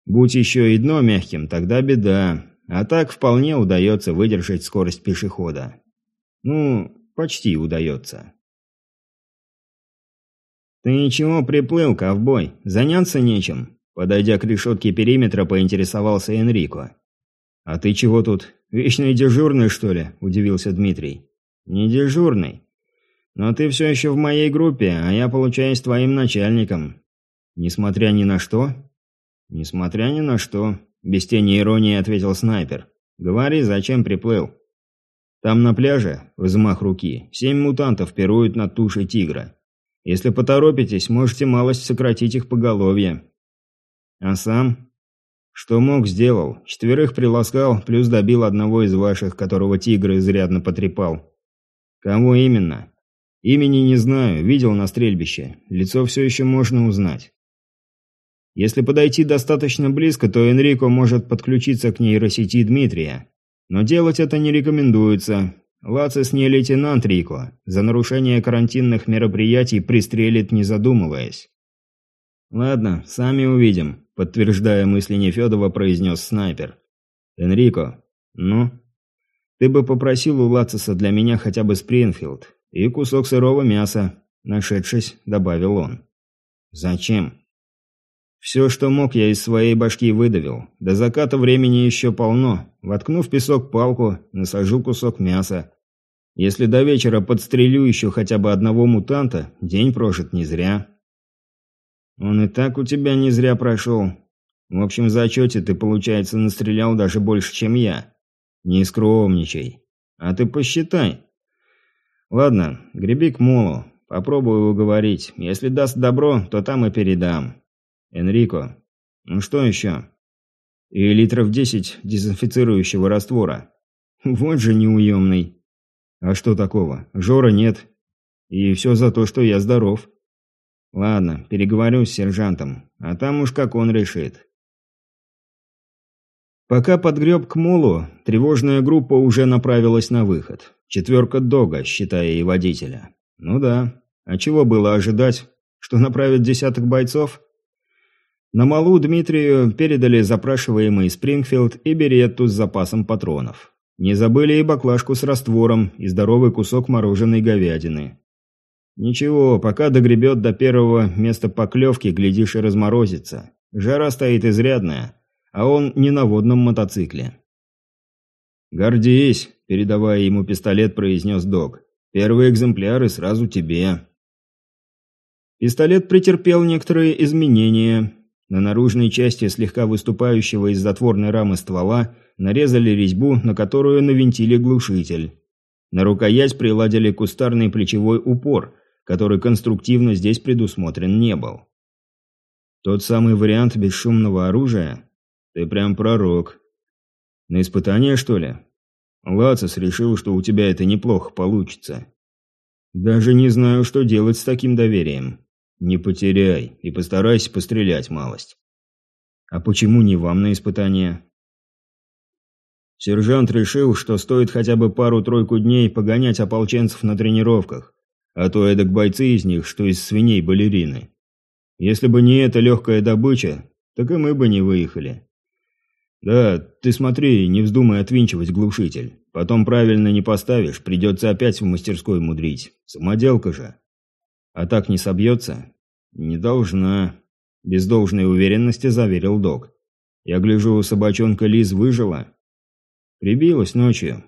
Будь еще и дно мягким, тогда беда. А так вполне удается выдержать скорость пешехода. Ну, почти удается. «Ты ничего приплыл, ковбой? Заняться нечем?» Подойдя к решетке периметра, поинтересовался Энрико. «А ты чего тут? Вечный дежурный, что ли?» – удивился Дмитрий. «Не дежурный. Но ты все еще в моей группе, а я получаюсь твоим начальником. Несмотря ни на что?» «Несмотря ни на что», без тени иронии ответил снайпер. «Говори, зачем приплыл?» «Там на пляже, взмах руки, семь мутантов пируют над тушей тигра. Если поторопитесь, можете малость сократить их поголовье». «А сам?» «Что мог, сделал. Четверых приласкал, плюс добил одного из ваших, которого тигр изрядно потрепал». «Кого именно?» «Имени не знаю, видел на стрельбище. Лицо все еще можно узнать». Если подойти достаточно близко, то Энрико может подключиться к нейросети Дмитрия. Но делать это не рекомендуется. Лацис не лейтенант Рико. За нарушение карантинных мероприятий пристрелит, не задумываясь. Ладно, сами увидим. подтверждая мысли Нефедова, произнес снайпер. «Энрико, ну?» «Ты бы попросил у Лациса для меня хотя бы Спрингфилд и кусок сырого мяса», нашедшись, добавил он. «Зачем?» «Все, что мог, я из своей башки выдавил. До заката времени еще полно. Воткну в песок палку, насажу кусок мяса. Если до вечера подстрелю еще хотя бы одного мутанта, день прожит не зря». «Он и так у тебя не зря прошел. В общем зачете ты, получается, настрелял даже больше, чем я. Не скромничай. А ты посчитай. Ладно, греби к молу. Попробую уговорить. Если даст добро, то там и передам. Энрико. Ну что еще? И литров десять дезинфицирующего раствора. Вот же неуемный. А что такого? Жора нет. И все за то, что я здоров. Ладно, переговорю с сержантом, а там уж как он решит. Пока подгреб к молу, тревожная группа уже направилась на выход. Четверка Дога, считая и водителя. Ну да, а чего было ожидать? Что направят десяток бойцов? На малу Дмитрию передали запрашиваемый Спрингфилд и беретту с запасом патронов. Не забыли и баклажку с раствором и здоровый кусок мороженой говядины. Ничего, пока догребет до первого места поклевки, глядишь и разморозится. Жара стоит изрядная, а он не на водном мотоцикле. «Гордись», – передавая ему пистолет, произнес док. «Первый экземпляр и сразу тебе». Пистолет претерпел некоторые изменения. На наружной части слегка выступающего из затворной рамы ствола нарезали резьбу, на которую навинтили глушитель. На рукоять приладили кустарный плечевой упор, который конструктивно здесь предусмотрен не был. Тот самый вариант бесшумного оружия? Ты прям пророк. На испытание, что ли? Лацис решил, что у тебя это неплохо получится. Даже не знаю, что делать с таким доверием. Не потеряй и постарайся пострелять малость. А почему не вам на испытание? Сержант решил, что стоит хотя бы пару-тройку дней погонять ополченцев на тренировках, а то эдак бойцы из них, что из свиней балерины. Если бы не эта легкая добыча, так и мы бы не выехали. Да, ты смотри, не вздумай отвинчивать глушитель. Потом правильно не поставишь, придется опять в мастерской мудрить. Самоделка же. А так не собьется? Не должна. Без должной уверенности заверил док. Я гляжу, собачонка Лиз выжила. Прибилась ночью.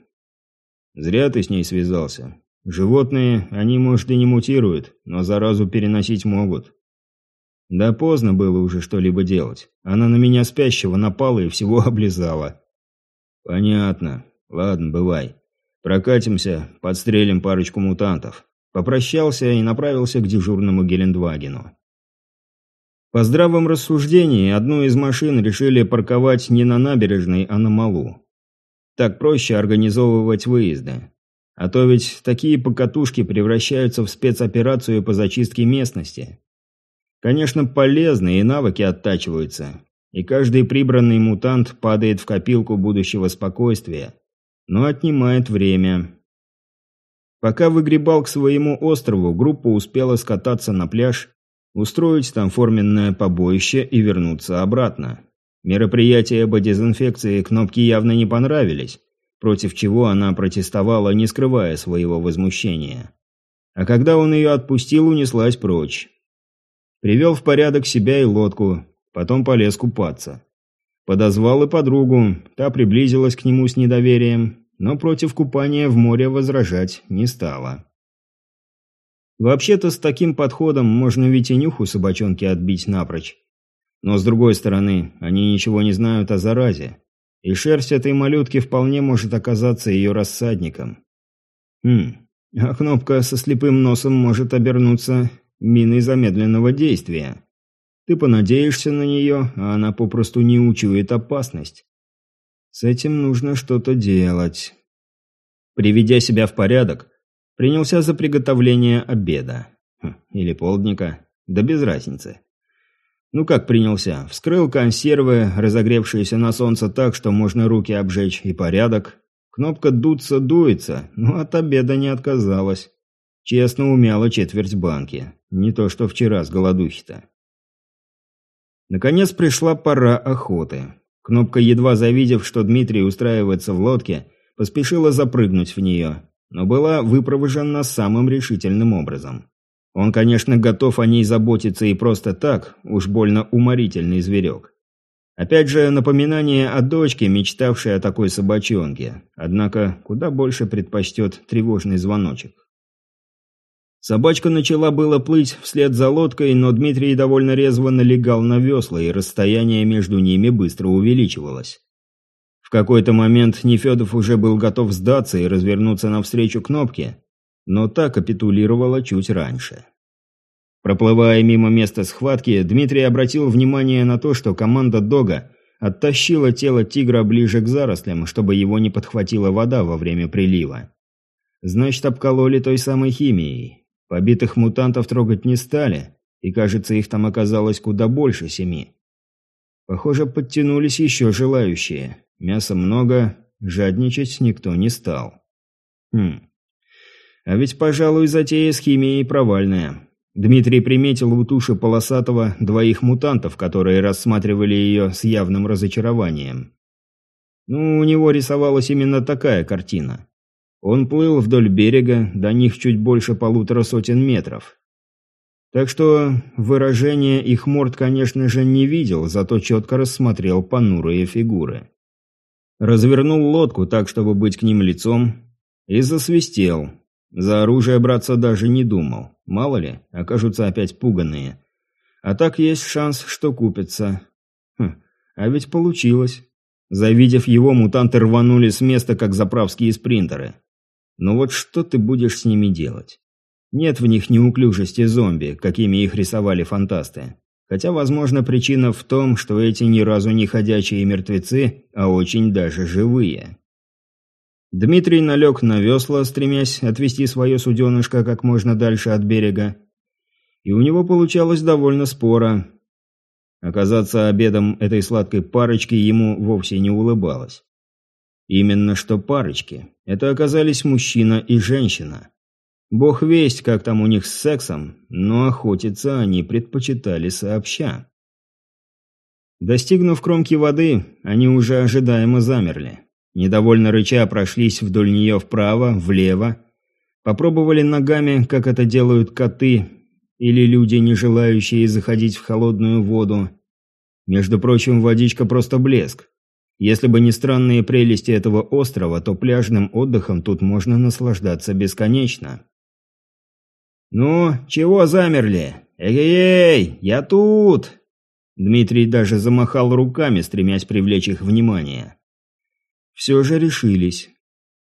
Зря ты с ней связался. Животные, они, может, и не мутируют, но заразу переносить могут. Да поздно было уже что-либо делать. Она на меня спящего напала и всего [LAUGHS] облизала. Понятно. Ладно, бывай. Прокатимся, подстрелим парочку мутантов. Попрощался и направился к дежурному Гелендвагену. По здравом рассуждении, одну из машин решили парковать не на набережной, а на малу. Так проще организовывать выезды. А то ведь такие покатушки превращаются в спецоперацию по зачистке местности. Конечно, полезно, и навыки оттачиваются. И каждый прибранный мутант падает в копилку будущего спокойствия. Но отнимает время. Пока выгребал к своему острову, группа успела скататься на пляж, устроить там форменное побоище и вернуться обратно. Мероприятия по дезинфекции кнопки явно не понравились, против чего она протестовала, не скрывая своего возмущения. А когда он ее отпустил, унеслась прочь. Привел в порядок себя и лодку, потом полез купаться. Подозвал и подругу, та приблизилась к нему с недоверием, но против купания в море возражать не стала. Вообще-то с таким подходом можно ведь и нюху собачонки отбить напрочь. Но с другой стороны, они ничего не знают о заразе, и шерсть этой малютки вполне может оказаться ее рассадником. Хм, а кнопка со слепым носом может обернуться миной замедленного действия. Ты понадеешься на нее, а она попросту не учует опасность. С этим нужно что-то делать. Приведя себя в порядок, принялся за приготовление обеда. Хм, или полдника, да без разницы. Ну как принялся? Вскрыл консервы, разогревшиеся на солнце так, что можно руки обжечь, и порядок. Кнопка «дуться» дуется, но от обеда не отказалась. Честно умяла четверть банки. Не то что вчера с голодухи-то. Наконец пришла пора охоты. Кнопка, едва завидев, что Дмитрий устраивается в лодке, поспешила запрыгнуть в нее, но была выпровожена самым решительным образом. Он, конечно, готов о ней заботиться и просто так, уж больно уморительный зверек. Опять же, напоминание о дочке, мечтавшей о такой собачонке, однако куда больше предпочтет тревожный звоночек. Собачка начала было плыть вслед за лодкой, но Дмитрий довольно резво налегал на весла, и расстояние между ними быстро увеличивалось. В какой-то момент Нефедов уже был готов сдаться и развернуться навстречу кнопке, но та капитулировала чуть раньше. Проплывая мимо места схватки, Дмитрий обратил внимание на то, что команда Дога оттащила тело тигра ближе к зарослям, чтобы его не подхватила вода во время прилива. Значит, обкололи той самой химией. Побитых мутантов трогать не стали, и, кажется, их там оказалось куда больше семи. Похоже, подтянулись еще желающие. Мяса много, жадничать никто не стал. Хм. А ведь, пожалуй, затея с химией провальная. Дмитрий приметил у туши полосатого двоих мутантов, которые рассматривали ее с явным разочарованием. Ну, у него рисовалась именно такая картина. Он плыл вдоль берега, до них чуть больше полутора сотен метров. Так что выражение их морд, конечно же, не видел, зато четко рассмотрел понурые фигуры. Развернул лодку так, чтобы быть к ним лицом, и засвистел. За оружие браться даже не думал. Мало ли, окажутся опять пуганные. А так есть шанс, что купятся. Хм, а ведь получилось. Завидев его, мутанты рванули с места, как заправские спринтеры. Но вот что ты будешь с ними делать? Нет в них неуклюжести зомби, какими их рисовали фантасты. Хотя, возможно, причина в том, что эти ни разу не ходячие мертвецы, а очень даже живые. Дмитрий налег на весла, стремясь отвести свое суденышко как можно дальше от берега. И у него получалось довольно споро. Оказаться обедом этой сладкой парочки ему вовсе не улыбалось. Именно что парочки. Это оказались мужчина и женщина. Бог весть, как там у них с сексом, но охотиться они предпочитали сообща. Достигнув кромки воды, они уже ожидаемо замерли. Недовольно рыча прошлись вдоль нее вправо, влево. Попробовали ногами, как это делают коты или люди, не желающие заходить в холодную воду. Между прочим, водичка просто блеск. Если бы не странные прелести этого острова, то пляжным отдыхом тут можно наслаждаться бесконечно. «Ну, чего замерли? Эй-эй, я тут!» Дмитрий даже замахал руками, стремясь привлечь их внимание. Все же решились.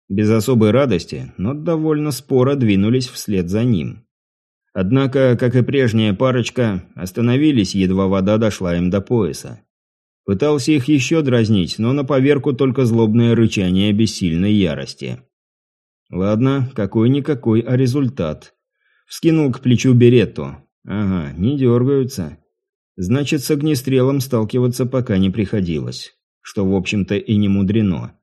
Без особой радости, но довольно споро двинулись вслед за ним. Однако, как и прежняя парочка, остановились, едва вода дошла им до пояса. Пытался их еще дразнить, но на поверку только злобное рычание бессильной ярости. Ладно, какой-никакой, а результат. Вскинул к плечу беретту. Ага, не дергаются. Значит, с огнестрелом сталкиваться пока не приходилось. Что, в общем-то, и не мудрено.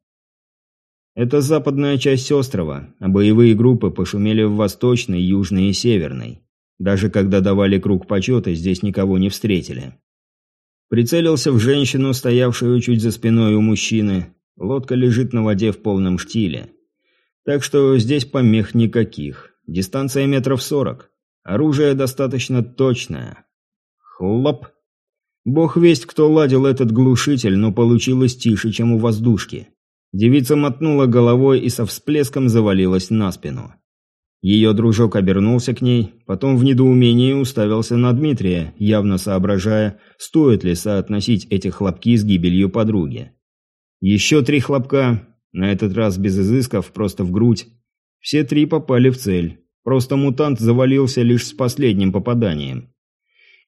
Это западная часть острова, а боевые группы пошумели в восточной, южной и северной. Даже когда давали круг почета, здесь никого не встретили. Прицелился в женщину, стоявшую чуть за спиной у мужчины. Лодка лежит на воде в полном штиле. Так что здесь помех никаких. Дистанция метров сорок. Оружие достаточно точное. Хлоп. Бог весть, кто ладил этот глушитель, но получилось тише, чем у воздушки. Девица мотнула головой и со всплеском завалилась на спину. Ее дружок обернулся к ней, потом в недоумении уставился на Дмитрия, явно соображая, стоит ли соотносить эти хлопки с гибелью подруги. Еще три хлопка, на этот раз без изысков, просто в грудь. Все три попали в цель. Просто мутант завалился лишь с последним попаданием.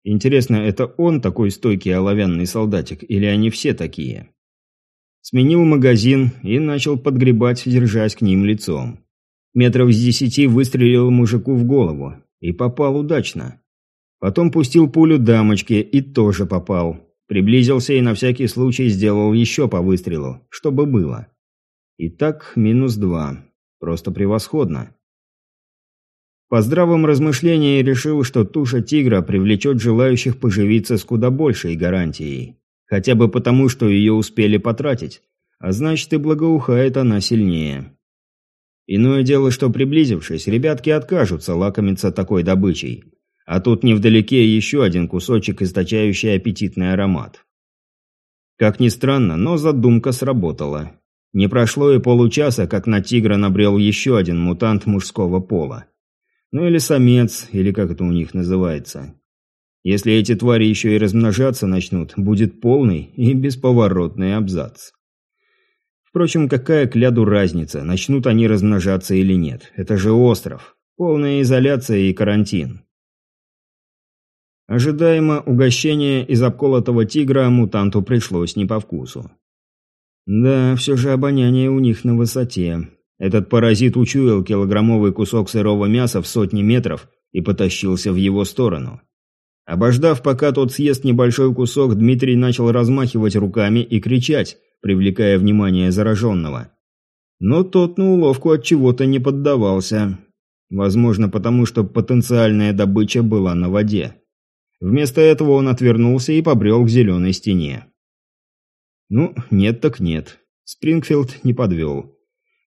Интересно, это он такой стойкий оловянный солдатик, или они все такие? Сменил магазин и начал подгребать, держась к ним лицом. Метров с десяти выстрелил мужику в голову. И попал удачно. Потом пустил пулю дамочке и тоже попал. Приблизился и на всякий случай сделал еще по выстрелу, чтобы было. Итак, минус два. Просто превосходно. По здравом размышлении решил, что туша тигра привлечет желающих поживиться с куда большей гарантией. Хотя бы потому, что ее успели потратить. А значит и благоухает она сильнее. Иное дело, что приблизившись, ребятки откажутся лакомиться такой добычей. А тут невдалеке еще один кусочек, источающий аппетитный аромат. Как ни странно, но задумка сработала. Не прошло и получаса, как на тигра набрел еще один мутант мужского пола. Ну или самец, или как это у них называется. Если эти твари еще и размножаться начнут, будет полный и бесповоротный абзац. Впрочем, какая к ляду разница, начнут они размножаться или нет. Это же остров. Полная изоляция и карантин. Ожидаемо угощение из обколотого тигра мутанту пришлось не по вкусу. Да, все же обоняние у них на высоте. Этот паразит учуял килограммовый кусок сырого мяса в сотни метров и потащился в его сторону. Обождав, пока тот съест небольшой кусок, Дмитрий начал размахивать руками и кричать, привлекая внимание зараженного. Но тот на уловку от чего-то не поддавался. Возможно, потому что потенциальная добыча была на воде. Вместо этого он отвернулся и побрел к зеленой стене. Ну, нет так нет. Спрингфилд не подвел.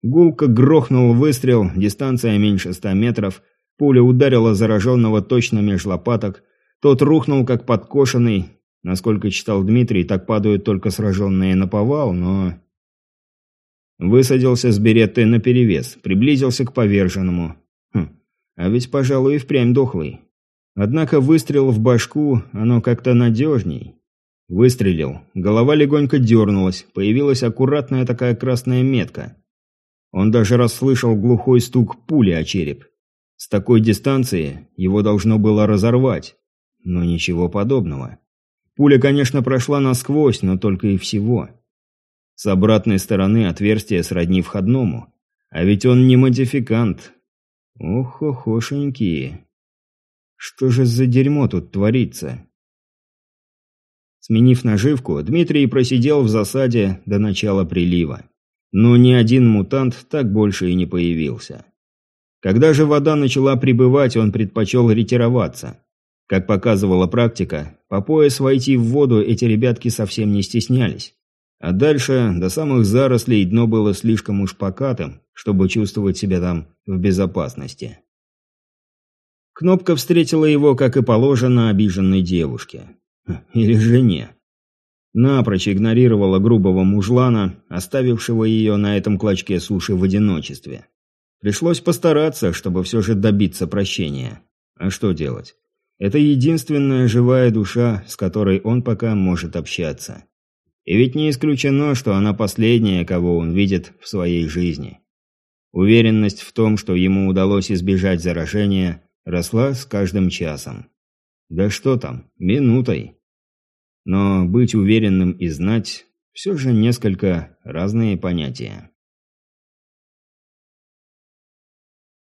Гулко грохнул выстрел, дистанция меньше ста метров. Пуля ударила зараженного точно меж лопаток. Тот рухнул, как подкошенный, Насколько читал Дмитрий, так падают только сраженные на повал, но... Высадился с береттой наперевес, приблизился к поверженному. Хм, а ведь, пожалуй, и впрямь дохлый. Однако выстрел в башку, оно как-то надежней. Выстрелил. Голова легонько дернулась, появилась аккуратная такая красная метка. Он даже расслышал глухой стук пули о череп. С такой дистанции его должно было разорвать. Но ничего подобного. Пуля, конечно, прошла насквозь, но только и всего. С обратной стороны отверстие сродни входному. А ведь он не модификант. Ох-охошеньки. Что же за дерьмо тут творится? Сменив наживку, Дмитрий просидел в засаде до начала прилива. Но ни один мутант так больше и не появился. Когда же вода начала прибывать, он предпочел ретироваться. Как показывала практика, по пояс войти в воду эти ребятки совсем не стеснялись. А дальше, до самых зарослей, дно было слишком уж покатым, чтобы чувствовать себя там в безопасности. Кнопка встретила его, как и положено, обиженной девушке. Хм, или жене. Напрочь игнорировала грубого мужлана, оставившего ее на этом клочке суши в одиночестве. Пришлось постараться, чтобы все же добиться прощения. А что делать? Это единственная живая душа, с которой он пока может общаться. И ведь не исключено, что она последняя, кого он видит в своей жизни. Уверенность в том, что ему удалось избежать заражения, росла с каждым часом. Да что там, минутой. Но быть уверенным и знать – все же несколько разные понятия.